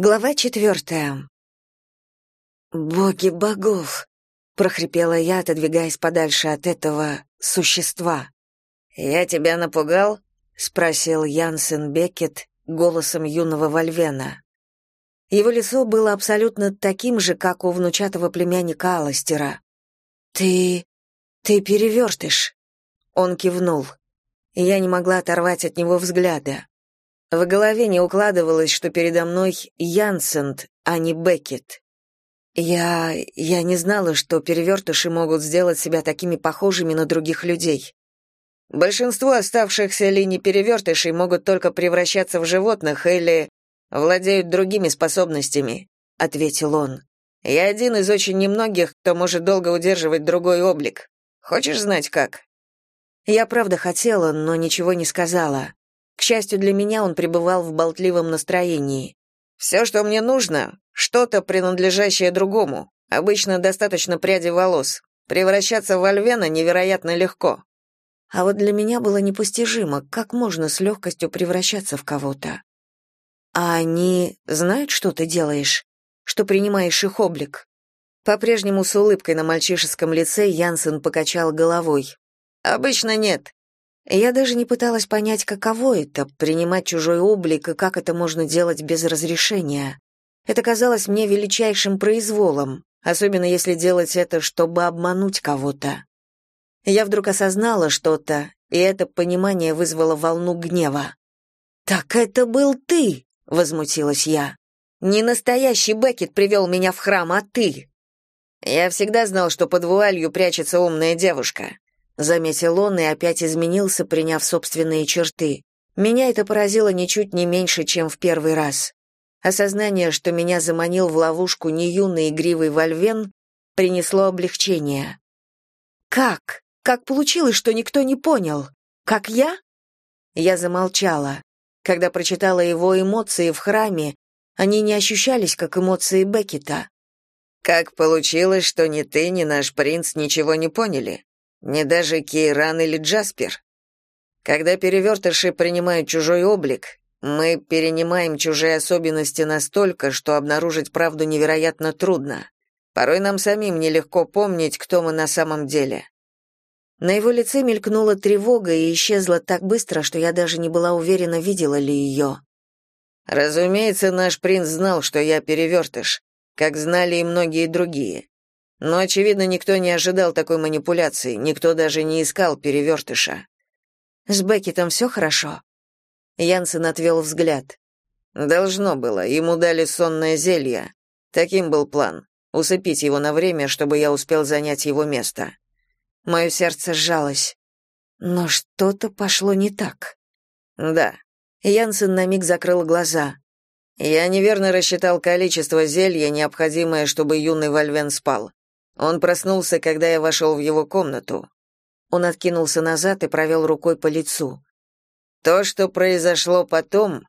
Глава четвертая. «Боги богов!» — прохрипела я, отодвигаясь подальше от этого существа. «Я тебя напугал?» — спросил Янсен Беккет голосом юного Вольвена. Его лицо было абсолютно таким же, как у внучатого племянника Аластера. «Ты... ты перевертыш!» Он кивнул. Я не могла оторвать от него взгляда. В голове не укладывалось, что передо мной Янсент, а не Беккет. Я... я не знала, что перевертыши могут сделать себя такими похожими на других людей. Большинство оставшихся линий перевертышей могут только превращаться в животных или владеют другими способностями, ответил он. Я один из очень немногих, кто может долго удерживать другой облик. Хочешь знать как? Я правда хотела, но ничего не сказала. К счастью для меня, он пребывал в болтливом настроении. «Все, что мне нужно, что-то, принадлежащее другому. Обычно достаточно пряди волос. Превращаться в Альвена невероятно легко». А вот для меня было непостижимо, как можно с легкостью превращаться в кого-то. «А они знают, что ты делаешь? Что принимаешь их облик?» По-прежнему с улыбкой на мальчишеском лице Янсен покачал головой. «Обычно нет. Я даже не пыталась понять, каково это — принимать чужой облик и как это можно делать без разрешения. Это казалось мне величайшим произволом, особенно если делать это, чтобы обмануть кого-то. Я вдруг осознала что-то, и это понимание вызвало волну гнева. «Так это был ты!» — возмутилась я. «Не настоящий Беккет привел меня в храм, а ты!» «Я всегда знал, что под вуалью прячется умная девушка заметил он и опять изменился, приняв собственные черты. Меня это поразило ничуть не меньше, чем в первый раз. Осознание, что меня заманил в ловушку не юный игривый Вольвен, принесло облегчение. Как? Как получилось, что никто не понял? Как я? Я замолчала. Когда прочитала его эмоции в храме, они не ощущались как эмоции Беккета. Как получилось, что ни ты, ни наш принц ничего не поняли? Не даже Кейран или Джаспер. Когда перевертыши принимают чужой облик, мы перенимаем чужие особенности настолько, что обнаружить правду невероятно трудно. Порой нам самим нелегко помнить, кто мы на самом деле. На его лице мелькнула тревога и исчезла так быстро, что я даже не была уверена, видела ли ее. Разумеется, наш принц знал, что я перевертыш, как знали и многие другие. Но, очевидно, никто не ожидал такой манипуляции, никто даже не искал перевертыша. «С Беккетом все хорошо?» Янсен отвел взгляд. «Должно было, ему дали сонное зелье. Таким был план — усыпить его на время, чтобы я успел занять его место». Мое сердце сжалось. Но что-то пошло не так. «Да». Янсен на миг закрыл глаза. «Я неверно рассчитал количество зелья, необходимое, чтобы юный Вальвен спал. Он проснулся, когда я вошел в его комнату. Он откинулся назад и провел рукой по лицу. То, что произошло потом,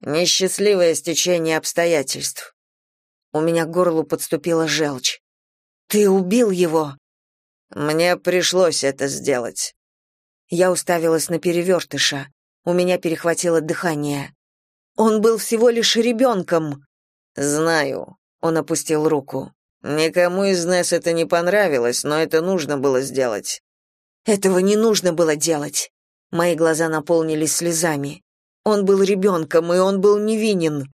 несчастливое стечение обстоятельств. У меня к горлу подступила желчь. Ты убил его. Мне пришлось это сделать. Я уставилась на перевертыша. У меня перехватило дыхание. Он был всего лишь ребенком. Знаю. Он опустил руку. Никому из нас это не понравилось, но это нужно было сделать. Этого не нужно было делать. Мои глаза наполнились слезами. Он был ребенком, и он был невинен.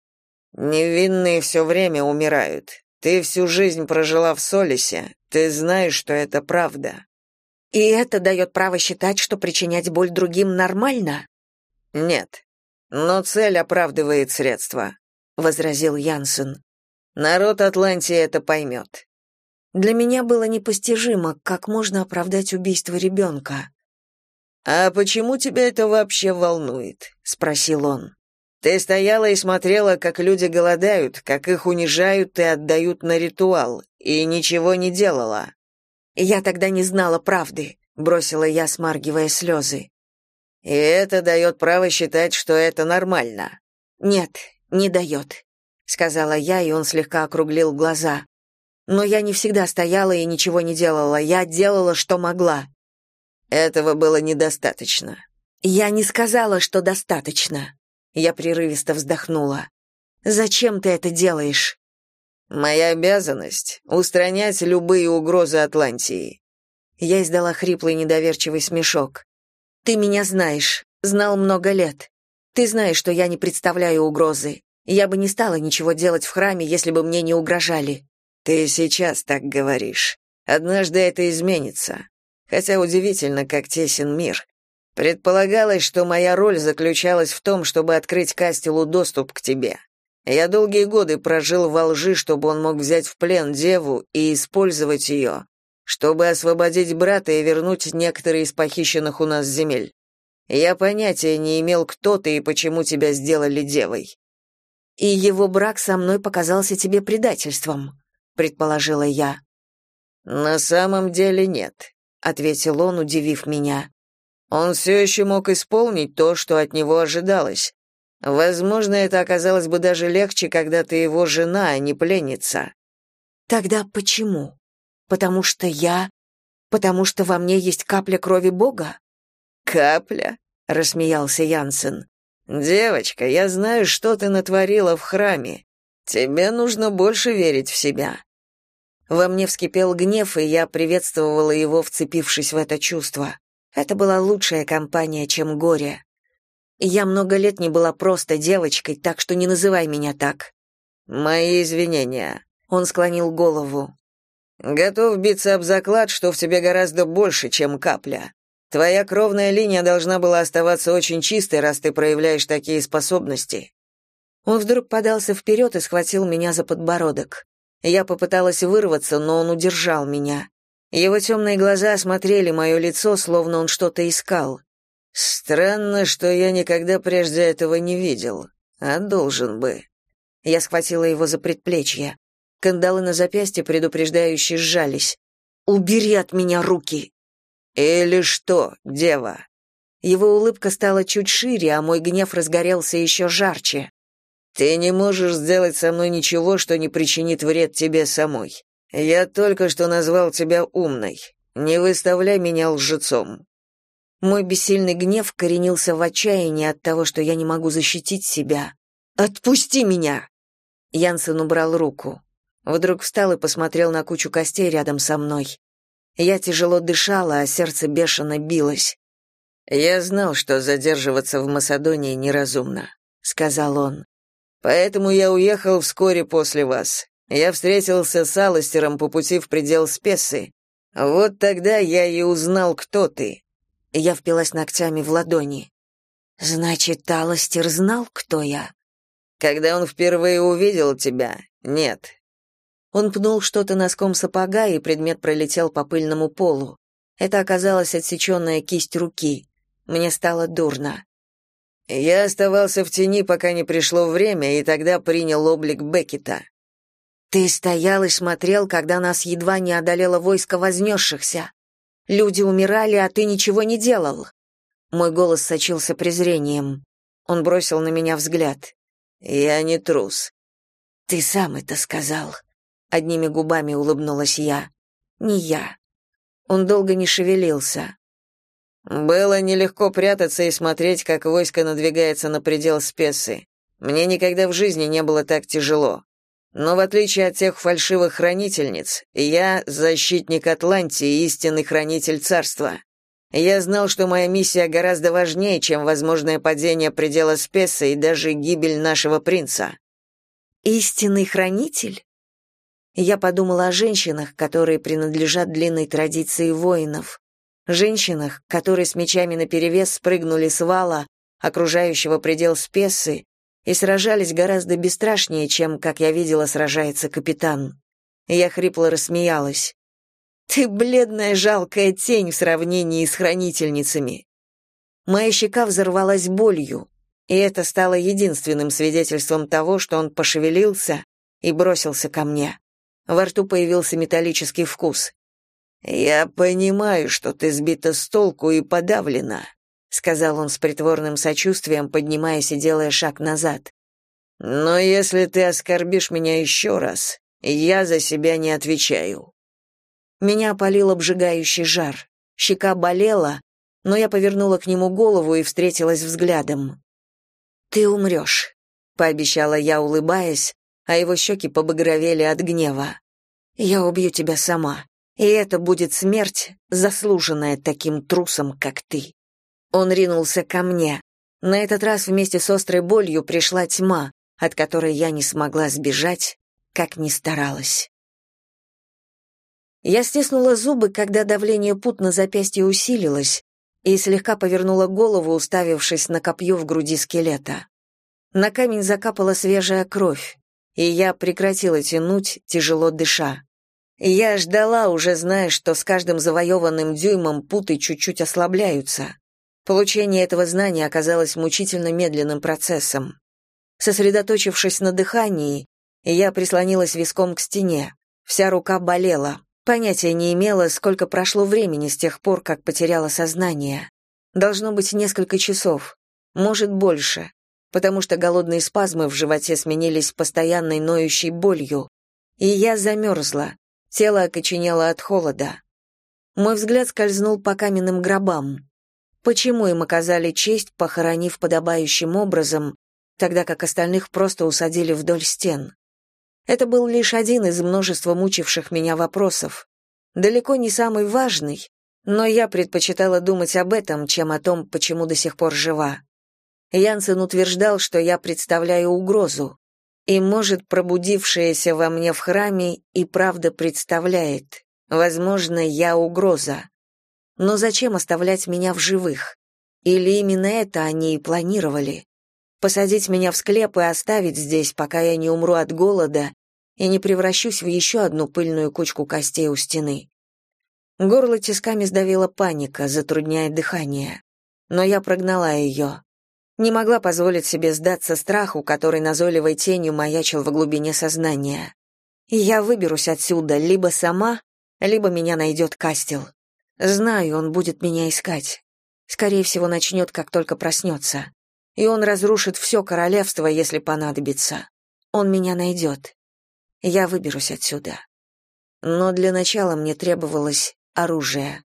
Невинные все время умирают. Ты всю жизнь прожила в Солисе. Ты знаешь, что это правда. И это дает право считать, что причинять боль другим нормально? Нет. Но цель оправдывает средства, возразил Янсен. Народ Атлантии это поймет». Для меня было непостижимо, как можно оправдать убийство ребенка. «А почему тебя это вообще волнует?» — спросил он. «Ты стояла и смотрела, как люди голодают, как их унижают и отдают на ритуал, и ничего не делала». «Я тогда не знала правды», — бросила я, смаргивая слезы. «И это дает право считать, что это нормально». «Нет, не дает сказала я, и он слегка округлил глаза. Но я не всегда стояла и ничего не делала, я делала, что могла. Этого было недостаточно. Я не сказала, что достаточно. Я прерывисто вздохнула. Зачем ты это делаешь?» «Моя обязанность — устранять любые угрозы Атлантии». Я издала хриплый недоверчивый смешок. «Ты меня знаешь, знал много лет. Ты знаешь, что я не представляю угрозы. Я бы не стала ничего делать в храме, если бы мне не угрожали». «Ты сейчас так говоришь. Однажды это изменится. Хотя удивительно, как тесен мир. Предполагалось, что моя роль заключалась в том, чтобы открыть Кастелу доступ к тебе. Я долгие годы прожил во лжи, чтобы он мог взять в плен деву и использовать ее, чтобы освободить брата и вернуть некоторые из похищенных у нас земель. Я понятия не имел, кто ты и почему тебя сделали девой. И его брак со мной показался тебе предательством, предположила я. На самом деле нет, ответил он, удивив меня. Он все еще мог исполнить то, что от него ожидалось. Возможно, это оказалось бы даже легче, когда ты его жена, а не пленница. Тогда почему? Потому что я... Потому что во мне есть капля крови Бога? Капля? рассмеялся Янсен. Девочка, я знаю, что ты натворила в храме. Тебе нужно больше верить в себя. Во мне вскипел гнев, и я приветствовала его, вцепившись в это чувство. Это была лучшая компания, чем горе. Я много лет не была просто девочкой, так что не называй меня так. Мои извинения. Он склонил голову. Готов биться об заклад, что в тебе гораздо больше, чем капля. Твоя кровная линия должна была оставаться очень чистой, раз ты проявляешь такие способности. Он вдруг подался вперед и схватил меня за подбородок. Я попыталась вырваться, но он удержал меня. Его темные глаза осмотрели мое лицо, словно он что-то искал. Странно, что я никогда прежде этого не видел, а должен бы. Я схватила его за предплечье. Кандалы на запястье предупреждающе сжались. «Убери от меня руки!» «Или что, дева?» Его улыбка стала чуть шире, а мой гнев разгорелся еще жарче. «Ты не можешь сделать со мной ничего, что не причинит вред тебе самой. Я только что назвал тебя умной. Не выставляй меня лжецом. Мой бессильный гнев коренился в отчаянии от того, что я не могу защитить себя. Отпусти меня. Янсен убрал руку. Вдруг встал и посмотрел на кучу костей рядом со мной. Я тяжело дышала, а сердце бешено билось. Я знал, что задерживаться в Масадонии неразумно, сказал он. Поэтому я уехал вскоре после вас. Я встретился с Аластером по пути в предел Спесы. Вот тогда я и узнал, кто ты. Я впилась ногтями в ладони. Значит, Аластер знал, кто я. Когда он впервые увидел тебя? Нет. Он пнул что-то носком сапога, и предмет пролетел по пыльному полу. Это оказалась отсеченная кисть руки. Мне стало дурно. Я оставался в тени, пока не пришло время, и тогда принял облик Беккета. Ты стоял и смотрел, когда нас едва не одолело войско вознесшихся. Люди умирали, а ты ничего не делал. Мой голос сочился презрением. Он бросил на меня взгляд. Я не трус. Ты сам это сказал. Одними губами улыбнулась я. Не я. Он долго не шевелился. Было нелегко прятаться и смотреть, как войско надвигается на предел спесы. Мне никогда в жизни не было так тяжело. Но в отличие от тех фальшивых хранительниц, я защитник Атлантии и истинный хранитель царства. Я знал, что моя миссия гораздо важнее, чем возможное падение предела Спеса и даже гибель нашего принца. Истинный хранитель? Я подумала о женщинах, которые принадлежат длинной традиции воинов. Женщинах, которые с мечами наперевес спрыгнули с вала, окружающего предел Спесы, и сражались гораздо бесстрашнее, чем, как я видела, сражается капитан. Я хрипло рассмеялась. «Ты бледная жалкая тень в сравнении с хранительницами». Моя щека взорвалась болью, и это стало единственным свидетельством того, что он пошевелился и бросился ко мне. Во рту появился металлический вкус. «Я понимаю, что ты сбита с толку и подавлена сказал он с притворным сочувствием, поднимаясь и делая шаг назад. Но если ты оскорбишь меня еще раз, я за себя не отвечаю. Меня опалил обжигающий жар. Щека болела, но я повернула к нему голову и встретилась взглядом. Ты умрешь. — пообещала я, улыбаясь, а его щеки побагровели от гнева. «Я убью тебя сама, и это будет смерть, заслуженная таким трусом, как ты». Он ринулся ко мне. На этот раз вместе с острой болью пришла тьма, от которой я не смогла сбежать, как ни старалась. Я стиснула зубы, когда давление пут на запястье усилилось, и слегка повернула голову, уставившись на копье в груди скелета. На камень закапала свежая кровь, и я прекратила тянуть, тяжело дыша. Я ждала, уже зная, что с каждым завоеванным дюймом путы чуть-чуть ослабляются. Получение этого знания оказалось мучительно медленным процессом. Сосредоточившись на дыхании, я прислонилась виском к стене. Вся рука болела. Понятия не имела, сколько прошло времени с тех пор, как потеряла сознание. Должно быть несколько часов, может, больше потому что голодные спазмы в животе сменились постоянной ноющей болью, и я замерзла, тело окоченело от холода. Мой взгляд скользнул по каменным гробам. Почему им оказали честь, похоронив подобающим образом, тогда как остальных просто усадили вдоль стен? Это был лишь один из множества мучивших меня вопросов. Далеко не самый важный, но я предпочитала думать об этом, чем о том, почему до сих пор жива. Янсен утверждал, что я представляю угрозу. И, может, пробудившаяся во мне в храме и правда представляет. Возможно, я угроза. Но зачем оставлять меня в живых? Или именно это они и планировали? Посадить меня в склеп и оставить здесь, пока я не умру от голода и не превращусь в еще одну пыльную кучку костей у стены. Горло тисками сдавила паника, затрудняя дыхание. Но я прогнала ее. Не могла позволить себе сдаться страху, который назойливой тенью маячил в глубине сознания. я выберусь отсюда либо сама, либо меня найдет Кастел. Знаю, он будет меня искать. Скорее всего, начнет, как только проснется. И он разрушит все королевство, если понадобится. Он меня найдет. Я выберусь отсюда. Но для начала мне требовалось оружие.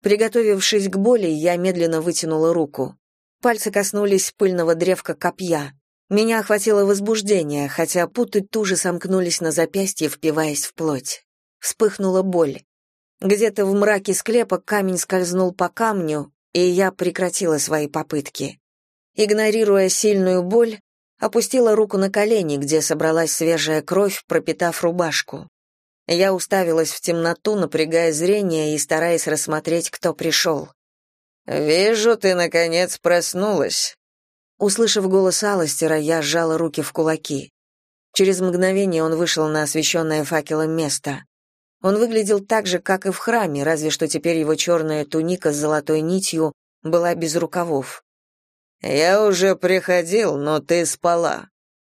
Приготовившись к боли, я медленно вытянула руку. Пальцы коснулись пыльного древка копья. Меня охватило возбуждение, хотя путы туже сомкнулись на запястье, впиваясь в плоть. Вспыхнула боль. Где-то в мраке склепа камень скользнул по камню, и я прекратила свои попытки. Игнорируя сильную боль, опустила руку на колени, где собралась свежая кровь, пропитав рубашку. Я уставилась в темноту, напрягая зрение и стараясь рассмотреть, кто пришел. «Вижу, ты, наконец, проснулась». Услышав голос Аластера, я сжала руки в кулаки. Через мгновение он вышел на освещенное факелом место. Он выглядел так же, как и в храме, разве что теперь его черная туника с золотой нитью была без рукавов. «Я уже приходил, но ты спала».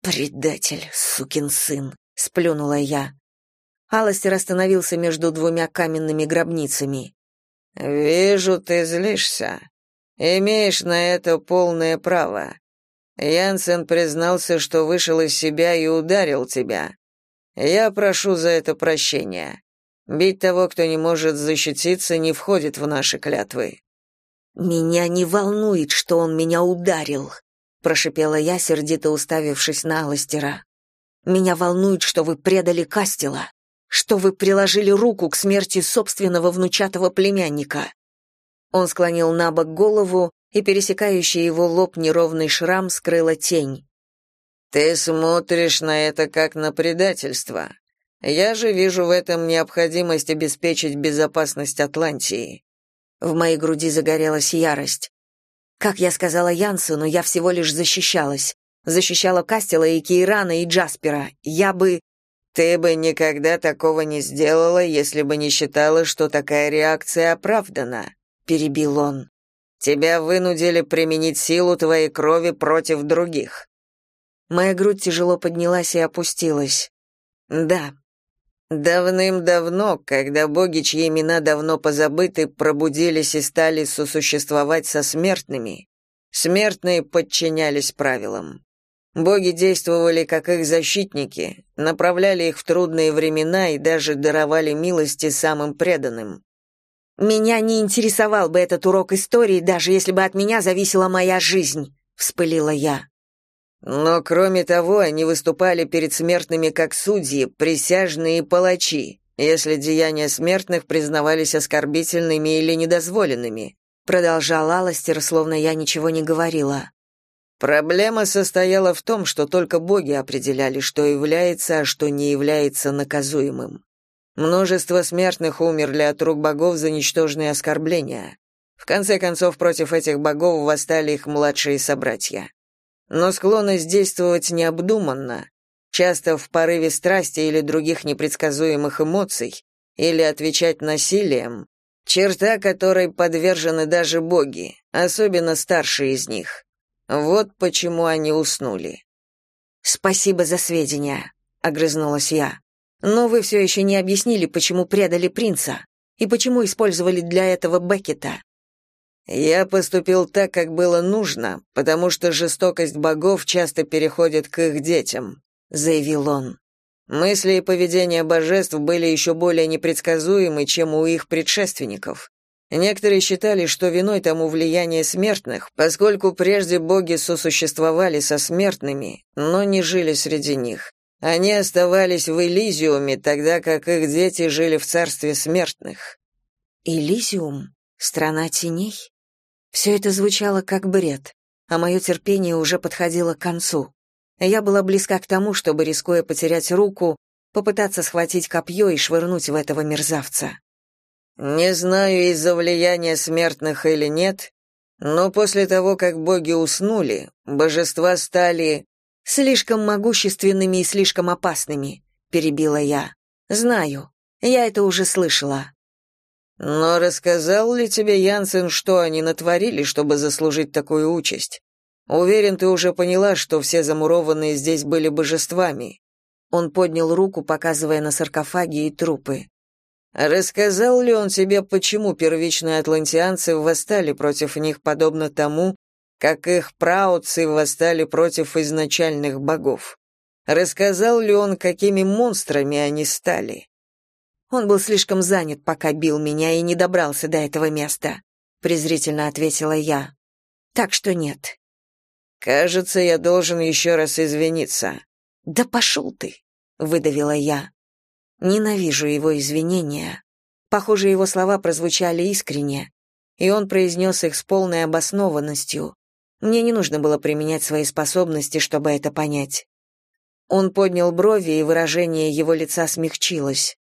«Предатель, сукин сын», — сплюнула я. Аластер остановился между двумя каменными гробницами. «Вижу, ты злишься. Имеешь на это полное право. Янсен признался, что вышел из себя и ударил тебя. Я прошу за это прощения. Бить того, кто не может защититься, не входит в наши клятвы». «Меня не волнует, что он меня ударил», — прошипела я, сердито уставившись на Аластера. «Меня волнует, что вы предали Кастела что вы приложили руку к смерти собственного внучатого племянника». Он склонил на бок голову, и пересекающий его лоб неровный шрам скрыла тень. «Ты смотришь на это как на предательство. Я же вижу в этом необходимость обеспечить безопасность Атлантии». В моей груди загорелась ярость. Как я сказала Янсену, я всего лишь защищалась. Защищала Кастела и Кейрана и Джаспера. Я бы... Ты бы никогда такого не сделала, если бы не считала, что такая реакция оправдана, перебил он. Тебя вынудили применить силу твоей крови против других. Моя грудь тяжело поднялась и опустилась. Да. Давным-давно, когда боги, чьи имена давно позабыты, пробудились и стали сосуществовать со смертными, смертные подчинялись правилам. Боги действовали как их защитники, направляли их в трудные времена и даже даровали милости самым преданным. Меня не интересовал бы этот урок истории, даже если бы от меня зависела моя жизнь, вспылила я. Но кроме того, они выступали перед смертными как судьи, присяжные и палачи, если деяния смертных признавались оскорбительными или недозволенными, продолжал Аластер, словно я ничего не говорила. Проблема состояла в том, что только боги определяли, что является, а что не является наказуемым. Множество смертных умерли от рук богов за ничтожные оскорбления. В конце концов, против этих богов восстали их младшие собратья. Но склонность действовать необдуманно, часто в порыве страсти или других непредсказуемых эмоций, или отвечать насилием, черта которой подвержены даже боги, особенно старшие из них. Вот почему они уснули. «Спасибо за сведения», — огрызнулась я. «Но вы все еще не объяснили, почему предали принца и почему использовали для этого Беккета». Я поступил так, как было нужно, потому что жестокость богов часто переходит к их детям, заявил он. Мысли и поведение божеств были еще более непредсказуемы, чем у их предшественников. Некоторые считали, что виной тому влияние смертных, поскольку прежде боги сосуществовали со смертными, но не жили среди них. Они оставались в Элизиуме, тогда как их дети жили в царстве смертных. Элизиум? Страна теней? Все это звучало как бред, а мое терпение уже подходило к концу. Я была близка к тому, чтобы, рискуя потерять руку, попытаться схватить копье и швырнуть в этого мерзавца. Не знаю, из-за влияния смертных или нет, но после того, как боги уснули, божества стали слишком могущественными и слишком опасными, перебила я. Знаю, я это уже слышала. Но рассказал ли тебе Янсен, что они натворили, чтобы заслужить такую участь? Уверен, ты уже поняла, что все замурованные здесь были божествами. Он поднял руку, показывая на саркофаги и трупы. Рассказал ли он тебе, почему первичные атлантианцы восстали против них подобно тому, как их праотцы восстали против изначальных богов? Рассказал ли он, какими монстрами они стали? Он был слишком занят, пока бил меня и не добрался до этого места, презрительно ответила я. Так что нет. Кажется, я должен еще раз извиниться. Да пошел ты, выдавила я. Ненавижу его извинения. Похоже, его слова прозвучали искренне, и он произнес их с полной обоснованностью. Мне не нужно было применять свои способности, чтобы это понять. Он поднял брови, и выражение его лица смягчилось.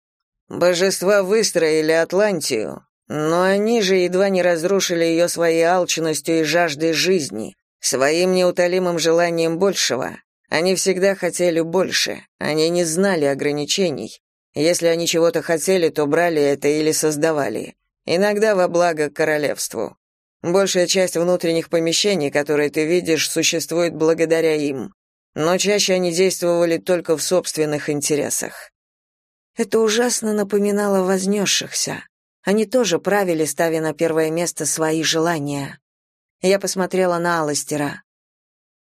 Божества выстроили Атлантию, но они же едва не разрушили ее своей алчностью и жаждой жизни, своим неутолимым желанием большего. Они всегда хотели больше, они не знали ограничений. Если они чего-то хотели, то брали это или создавали. Иногда во благо королевству. Большая часть внутренних помещений, которые ты видишь, существует благодаря им. Но чаще они действовали только в собственных интересах. Это ужасно напоминало вознесшихся. Они тоже правили, ставя на первое место свои желания. Я посмотрела на Аластера.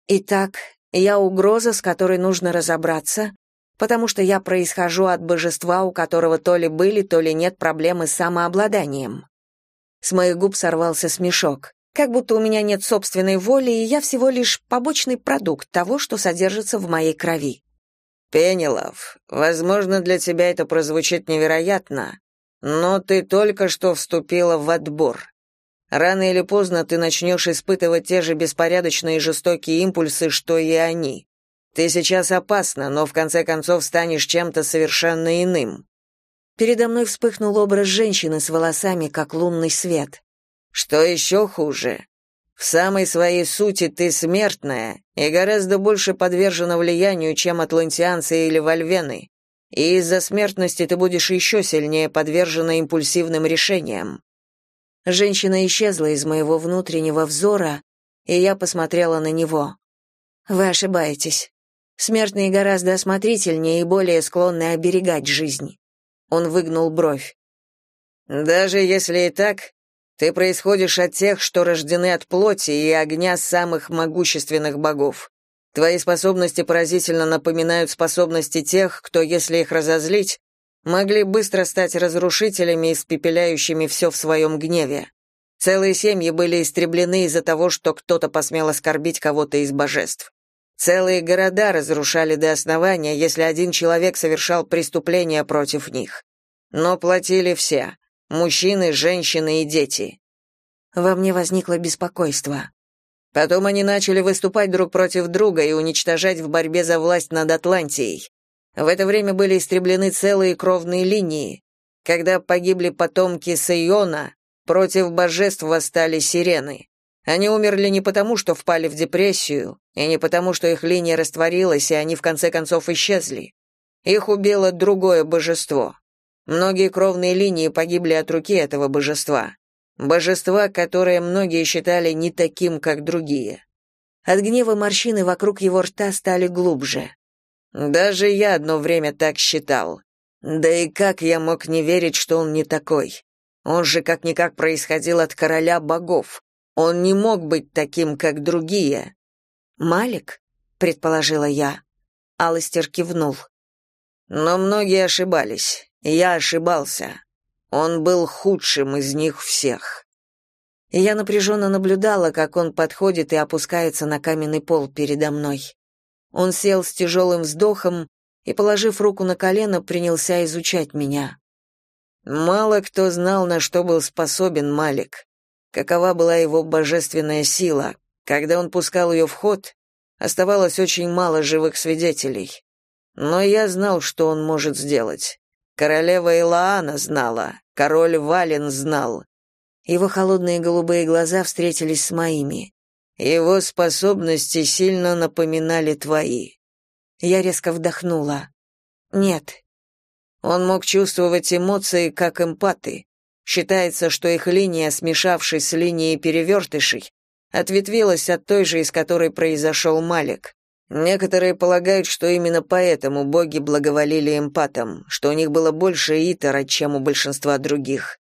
Итак, я угроза, с которой нужно разобраться, потому что я происхожу от божества, у которого то ли были, то ли нет проблемы с самообладанием. С моих губ сорвался смешок. Как будто у меня нет собственной воли, и я всего лишь побочный продукт того, что содержится в моей крови. Пенелов, возможно, для тебя это прозвучит невероятно, но ты только что вступила в отбор. Рано или поздно ты начнешь испытывать те же беспорядочные и жестокие импульсы, что и они. Ты сейчас опасна, но в конце концов станешь чем-то совершенно иным. Передо мной вспыхнул образ женщины с волосами, как лунный свет. Что еще хуже, в самой своей сути ты смертная и гораздо больше подвержена влиянию, чем атлантианцы или вольвены. И из-за смертности ты будешь еще сильнее подвержена импульсивным решениям. Женщина исчезла из моего внутреннего взора, и я посмотрела на него. Вы ошибаетесь. Смертные гораздо осмотрительнее и более склонны оберегать жизнь. Он выгнул бровь. Даже если и так, ты происходишь от тех, что рождены от плоти и огня самых могущественных богов. Твои способности поразительно напоминают способности тех, кто, если их разозлить, могли быстро стать разрушителями, испепеляющими все в своем гневе. Целые семьи были истреблены из-за того, что кто-то посмел оскорбить кого-то из божеств. Целые города разрушали до основания, если один человек совершал преступление против них. Но платили все — мужчины, женщины и дети. Во мне возникло беспокойство. Потом они начали выступать друг против друга и уничтожать в борьбе за власть над Атлантией. В это время были истреблены целые кровные линии. Когда погибли потомки Сайона, против божеств восстали сирены. Они умерли не потому, что впали в депрессию, и не потому, что их линия растворилась, и они в конце концов исчезли. Их убило другое божество. Многие кровные линии погибли от руки этого божества. Божества, которое многие считали не таким, как другие. От гнева морщины вокруг его рта стали глубже. Даже я одно время так считал. Да и как я мог не верить, что он не такой? Он же как-никак происходил от короля богов. Он не мог быть таким, как другие. Малик, предположила я. Алистер кивнул. Но многие ошибались. Я ошибался. Он был худшим из них всех. Я напряженно наблюдала, как он подходит и опускается на каменный пол передо мной. Он сел с тяжелым вздохом и, положив руку на колено, принялся изучать меня. Мало кто знал, на что был способен Малик, какова была его божественная сила. Когда он пускал ее в ход, оставалось очень мало живых свидетелей. Но я знал, что он может сделать. Королева Илаана знала, король Вален знал. Его холодные голубые глаза встретились с моими. Его способности сильно напоминали твои. Я резко вдохнула. Нет. Он мог чувствовать эмоции, как эмпаты. Считается, что их линия, смешавшись с линией перевертышей, ответвилась от той же, из которой произошел Малик. Некоторые полагают, что именно поэтому боги благоволили эмпатам, что у них было больше итера, чем у большинства других.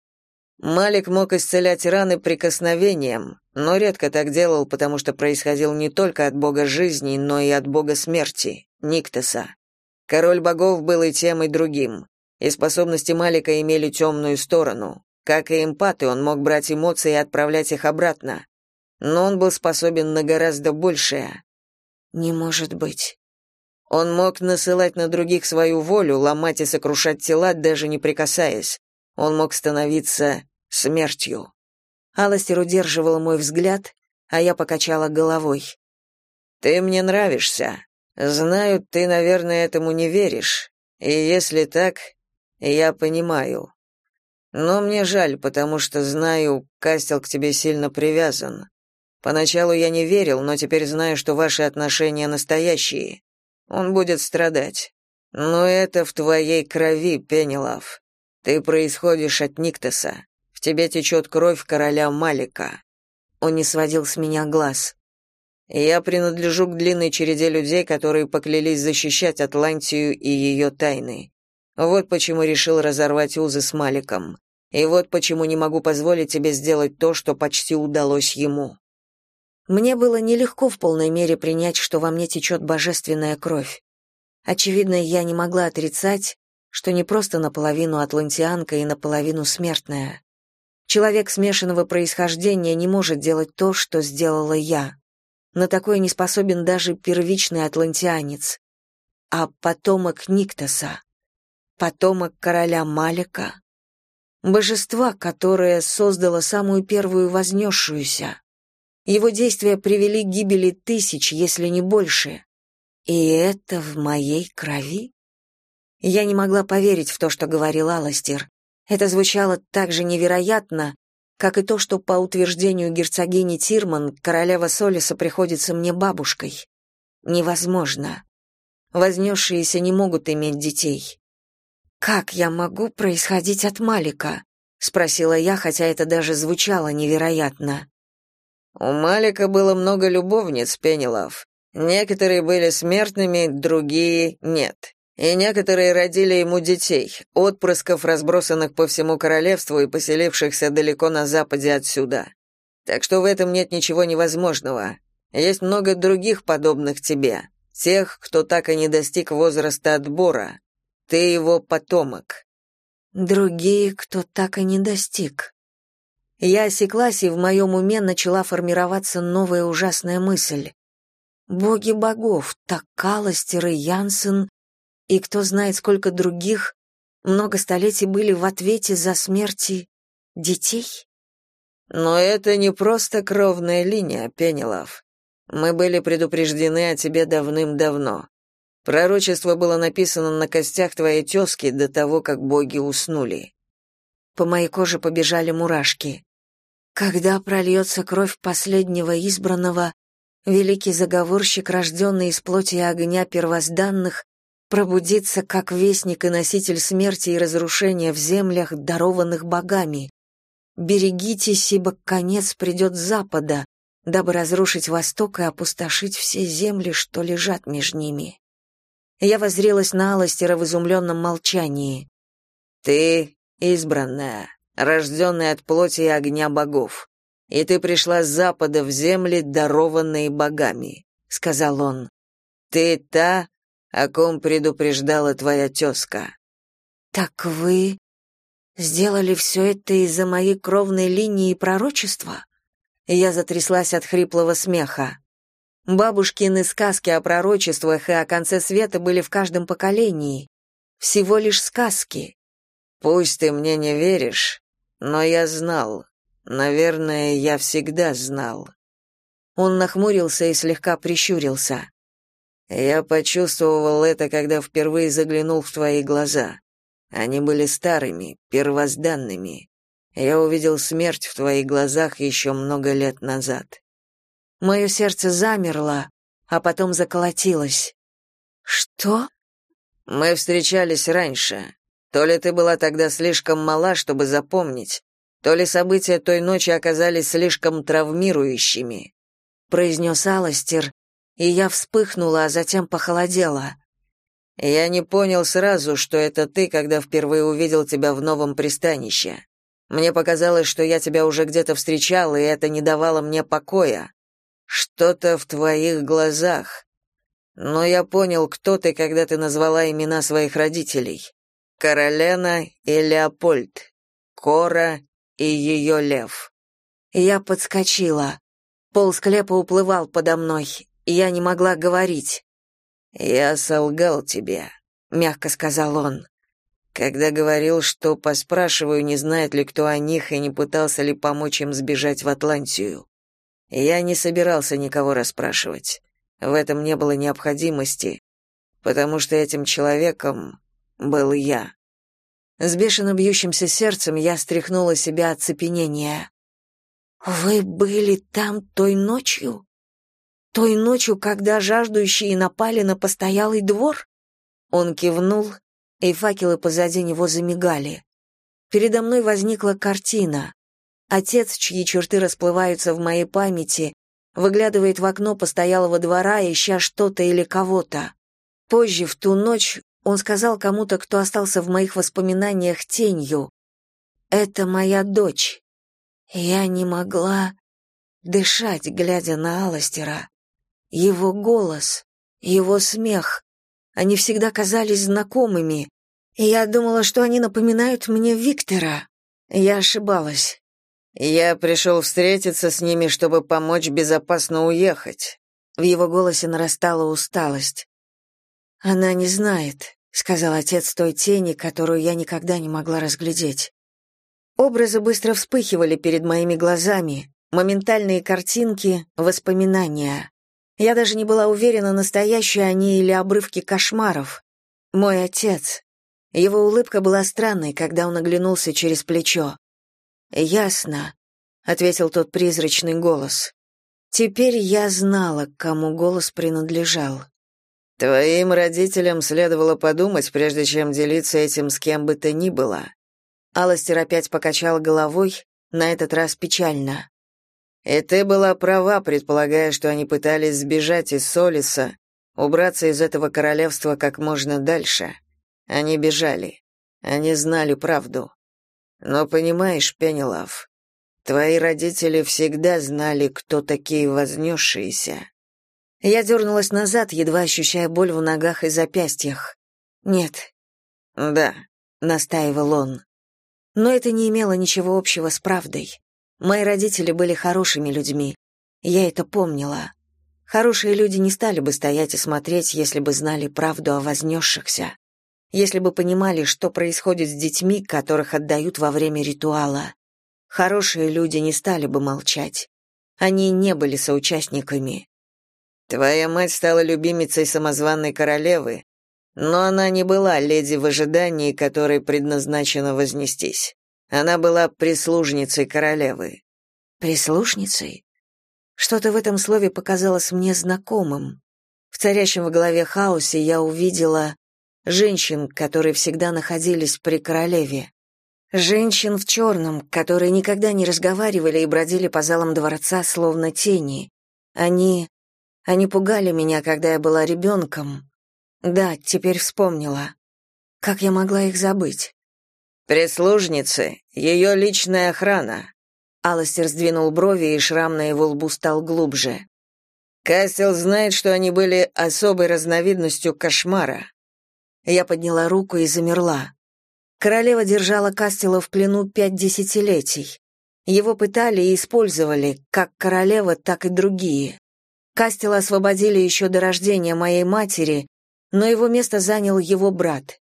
Малик мог исцелять раны прикосновением, но редко так делал, потому что происходил не только от бога жизни, но и от бога смерти, Никтоса. Король богов был и тем, и другим, и способности Малика имели темную сторону. Как и эмпаты, он мог брать эмоции и отправлять их обратно. Но он был способен на гораздо большее. Не может быть. Он мог насылать на других свою волю, ломать и сокрушать тела, даже не прикасаясь. Он мог становиться смертью. Аластер удерживал мой взгляд, а я покачала головой. Ты мне нравишься. Знаю, ты, наверное, этому не веришь. И если так, я понимаю. Но мне жаль, потому что знаю, Кастел к тебе сильно привязан. Поначалу я не верил, но теперь знаю, что ваши отношения настоящие. Он будет страдать. Но это в твоей крови, Пенелав. Ты происходишь от Никтоса. В тебе течет кровь короля Малика. Он не сводил с меня глаз. Я принадлежу к длинной череде людей, которые поклялись защищать Атлантию и ее тайны. Вот почему решил разорвать узы с Маликом. И вот почему не могу позволить тебе сделать то, что почти удалось ему. Мне было нелегко в полной мере принять, что во мне течет божественная кровь. Очевидно, я не могла отрицать, что не просто наполовину атлантианка и наполовину смертная. Человек смешанного происхождения не может делать то, что сделала я. На такое не способен даже первичный атлантианец. А потомок Никтоса, потомок короля Малика, божества, которое создало самую первую вознесшуюся, его действия привели к гибели тысяч, если не больше. И это в моей крови? Я не могла поверить в то, что говорил Аластер. Это звучало так же невероятно, как и то, что по утверждению герцогини Тирман королева Солиса приходится мне бабушкой. Невозможно. Вознесшиеся не могут иметь детей. «Как я могу происходить от Малика?» — спросила я, хотя это даже звучало невероятно. У Малика было много любовниц, Пенелов. Некоторые были смертными, другие — нет. И некоторые родили ему детей, отпрысков, разбросанных по всему королевству и поселившихся далеко на западе отсюда. Так что в этом нет ничего невозможного. Есть много других подобных тебе, тех, кто так и не достиг возраста отбора. Ты его потомок. Другие, кто так и не достиг. Я осеклась, и в моем уме начала формироваться новая ужасная мысль. Боги богов, Такаластер и Янсен, и кто знает сколько других, много столетий были в ответе за смерти детей? Но это не просто кровная линия, Пенелов. Мы были предупреждены о тебе давным-давно. Пророчество было написано на костях твоей тезки до того, как боги уснули. По моей коже побежали мурашки. Когда прольется кровь последнего избранного, великий заговорщик, рожденный из плоти и огня первозданных, пробудится как вестник и носитель смерти и разрушения в землях, дарованных богами. Берегитесь, ибо конец придет с запада, дабы разрушить восток и опустошить все земли, что лежат между ними. Я воззрелась на Аластера в изумленном молчании. «Ты избранная, рожденная от плоти и огня богов, и ты пришла с запада в земли, дарованные богами», — сказал он. «Ты та, о ком предупреждала твоя тезка». «Так вы сделали все это из-за моей кровной линии и пророчества?» Я затряслась от хриплого смеха. Бабушкины сказки о пророчествах и о конце света были в каждом поколении. Всего лишь сказки. Пусть ты мне не веришь, но я знал. Наверное, я всегда знал. Он нахмурился и слегка прищурился. Я почувствовал это, когда впервые заглянул в твои глаза. Они были старыми, первозданными. Я увидел смерть в твоих глазах еще много лет назад. Мое сердце замерло, а потом заколотилось. Что? Мы встречались раньше. То ли ты была тогда слишком мала, чтобы запомнить, то ли события той ночи оказались слишком травмирующими, произнес Аластер, и я вспыхнула, а затем похолодела. Я не понял сразу, что это ты, когда впервые увидел тебя в новом пристанище. Мне показалось, что я тебя уже где-то встречал, и это не давало мне покоя. Что-то в твоих глазах. Но я понял, кто ты, когда ты назвала имена своих родителей. Каролена и Леопольд. Кора и ее лев. Я подскочила. Пол склепа уплывал подо мной. Я не могла говорить. «Я солгал тебе», — мягко сказал он. «Когда говорил, что поспрашиваю, не знает ли кто о них и не пытался ли помочь им сбежать в Атлантию. Я не собирался никого расспрашивать. В этом не было необходимости, потому что этим человеком был я». С бешено бьющимся сердцем я стряхнула себя от цепенения. «Вы были там той ночью?» Той ночью, когда жаждущие напали на постоялый двор? Он кивнул, и факелы позади него замигали. Передо мной возникла картина. Отец, чьи черты расплываются в моей памяти, выглядывает в окно постоялого двора, ища что-то или кого-то. Позже, в ту ночь, он сказал кому-то, кто остался в моих воспоминаниях тенью. «Это моя дочь». Я не могла дышать, глядя на Аластера. Его голос, его смех, они всегда казались знакомыми, я думала, что они напоминают мне Виктора. Я ошибалась. Я пришел встретиться с ними, чтобы помочь безопасно уехать. В его голосе нарастала усталость. Она не знает, сказал отец той тени, которую я никогда не могла разглядеть. Образы быстро вспыхивали перед моими глазами, моментальные картинки, воспоминания. Я даже не была уверена, настоящие они или обрывки кошмаров. Мой отец. Его улыбка была странной, когда он оглянулся через плечо. «Ясно», — ответил тот призрачный голос. Теперь я знала, к кому голос принадлежал. «Твоим родителям следовало подумать, прежде чем делиться этим с кем бы то ни было». Аластер опять покачал головой, на этот раз печально. И ты была права, предполагая, что они пытались сбежать из Солиса, убраться из этого королевства как можно дальше. Они бежали. Они знали правду. Но понимаешь, Пенелав, твои родители всегда знали, кто такие вознесшиеся. Я дернулась назад, едва ощущая боль в ногах и запястьях. «Нет». «Да», — настаивал он. Но это не имело ничего общего с правдой. Мои родители были хорошими людьми. Я это помнила. Хорошие люди не стали бы стоять и смотреть, если бы знали правду о вознесшихся, если бы понимали, что происходит с детьми, которых отдают во время ритуала. Хорошие люди не стали бы молчать. Они не были соучастниками. Твоя мать стала любимицей самозванной королевы, но она не была леди в ожидании, которой предназначено вознестись. Она была прислужницей королевы. Прислушницей? Что-то в этом слове показалось мне знакомым. В царящем в голове хаосе я увидела женщин, которые всегда находились при королеве. Женщин в черном, которые никогда не разговаривали и бродили по залам дворца, словно тени. Они... они пугали меня, когда я была ребенком. Да, теперь вспомнила. Как я могла их забыть? «Прислужницы, ее личная охрана», Аластер сдвинул брови, и шрам на его лбу стал глубже. Кастел знает, что они были особой разновидностью кошмара. Я подняла руку и замерла. Королева держала Кастела в плену пять десятилетий. Его пытали и использовали, как королева, так и другие. Кастела освободили еще до рождения моей матери, но его место занял его брат.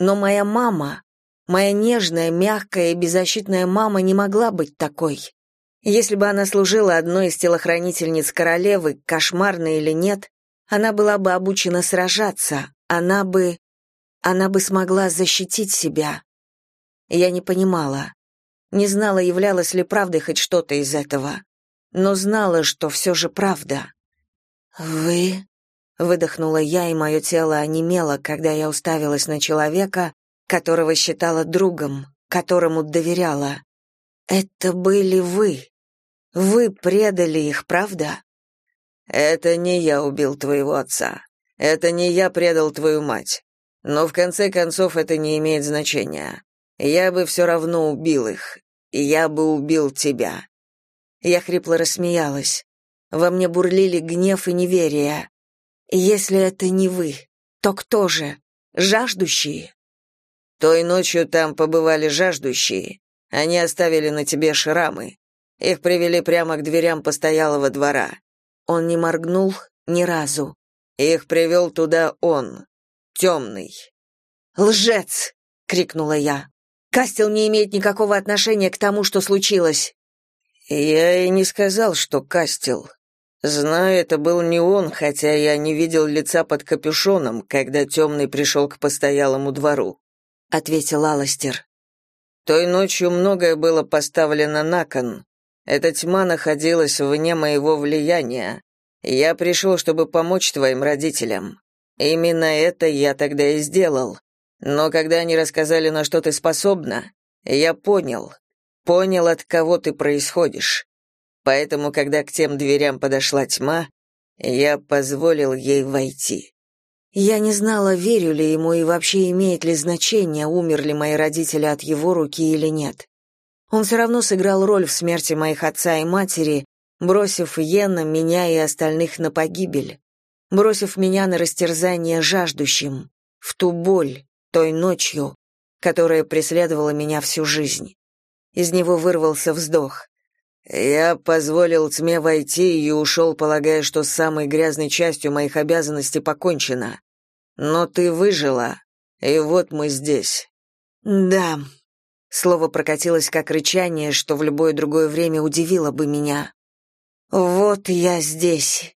Но моя мама, Моя нежная, мягкая и беззащитная мама не могла быть такой. Если бы она служила одной из телохранительниц королевы, кошмарной или нет, она была бы обучена сражаться, она бы... она бы смогла защитить себя. Я не понимала. Не знала, являлось ли правдой хоть что-то из этого. Но знала, что все же правда. «Вы...» — выдохнула я, и мое тело онемело, когда я уставилась на человека, которого считала другом, которому доверяла. Это были вы. Вы предали их, правда? Это не я убил твоего отца. Это не я предал твою мать. Но в конце концов это не имеет значения. Я бы все равно убил их. И я бы убил тебя. Я хрипло рассмеялась. Во мне бурлили гнев и неверие. Если это не вы, то кто же? Жаждущие? Той ночью там побывали жаждущие. Они оставили на тебе шрамы. Их привели прямо к дверям постоялого двора. Он не моргнул ни разу. Их привел туда он, темный. «Лжец!» — крикнула я. «Кастел не имеет никакого отношения к тому, что случилось». «Я и не сказал, что Кастел. Знаю, это был не он, хотя я не видел лица под капюшоном, когда темный пришел к постоялому двору ответил Аластер. Той ночью многое было поставлено на кон. Эта тьма находилась вне моего влияния. Я пришел, чтобы помочь твоим родителям. Именно это я тогда и сделал. Но когда они рассказали, на что ты способна, я понял. Понял, от кого ты происходишь. Поэтому, когда к тем дверям подошла тьма, я позволил ей войти. Я не знала, верю ли ему и вообще имеет ли значение, умерли мои родители от его руки или нет. Он все равно сыграл роль в смерти моих отца и матери, бросив Йена, меня и остальных на погибель, бросив меня на растерзание жаждущим, в ту боль, той ночью, которая преследовала меня всю жизнь. Из него вырвался вздох. Я позволил тьме войти и ушел, полагая, что с самой грязной частью моих обязанностей покончено. Но ты выжила, и вот мы здесь. Да. Слово прокатилось как рычание, что в любое другое время удивило бы меня. Вот я здесь.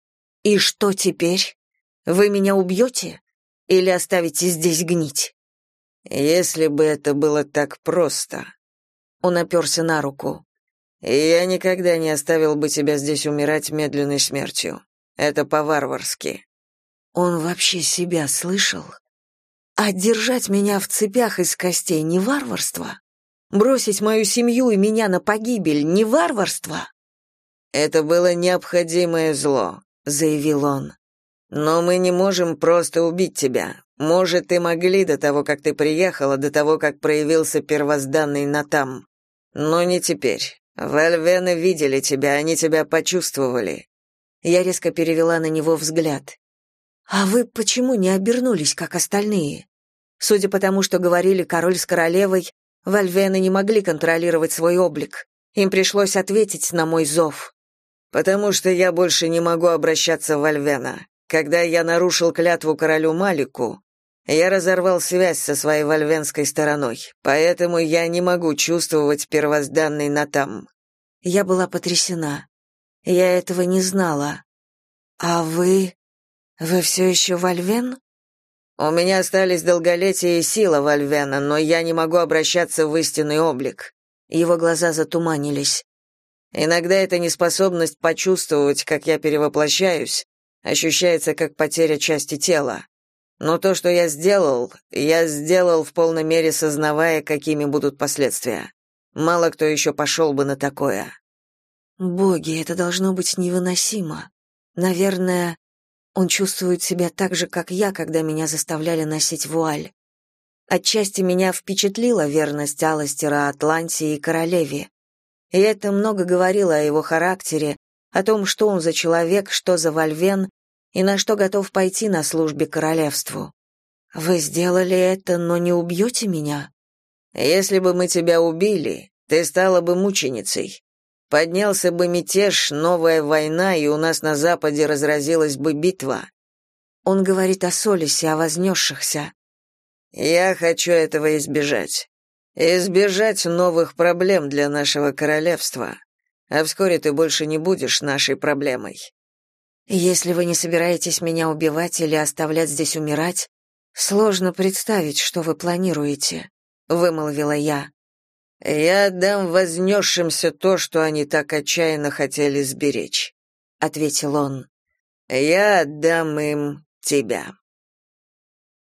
И что теперь? Вы меня убьете? Или оставите здесь гнить? Если бы это было так просто. Он оперся на руку. Я никогда не оставил бы тебя здесь умирать медленной смертью. Это по-варварски. Он вообще себя слышал? А держать меня в цепях из костей не варварство? Бросить мою семью и меня на погибель не варварство? Это было необходимое зло, заявил он. Но мы не можем просто убить тебя. Может, и могли до того, как ты приехала, до того, как проявился первозданный Натам. Но не теперь. Вальвены видели тебя, они тебя почувствовали. Я резко перевела на него взгляд. «А вы почему не обернулись, как остальные?» Судя по тому, что говорили король с королевой, вальвены не могли контролировать свой облик. Им пришлось ответить на мой зов. Потому что я больше не могу обращаться в Альвена. Когда я нарушил клятву королю Малику, я разорвал связь со своей вальвенской стороной, поэтому я не могу чувствовать первозданный Натам. Я была потрясена. Я этого не знала. А вы... вы все еще Вальвен? У меня остались долголетие и сила Вальвена, но я не могу обращаться в истинный облик. Его глаза затуманились. Иногда эта неспособность почувствовать, как я перевоплощаюсь, ощущается как потеря части тела. Но то, что я сделал, я сделал в полной мере сознавая, какими будут последствия. Мало кто еще пошел бы на такое. Боги, это должно быть невыносимо. Наверное, он чувствует себя так же, как я, когда меня заставляли носить вуаль. Отчасти меня впечатлила верность Аластера Атлантии и королеве. И это много говорило о его характере, о том, что он за человек, что за вольвен и на что готов пойти на службе королевству. Вы сделали это, но не убьете меня? Если бы мы тебя убили, ты стала бы мученицей. Поднялся бы мятеж, новая война, и у нас на западе разразилась бы битва. Он говорит о Солисе, о вознесшихся. Я хочу этого избежать. Избежать новых проблем для нашего королевства. А вскоре ты больше не будешь нашей проблемой. Если вы не собираетесь меня убивать или оставлять здесь умирать, сложно представить, что вы планируете, вымолвила я. «Я отдам вознесшимся то, что они так отчаянно хотели сберечь», — ответил он. «Я отдам им тебя».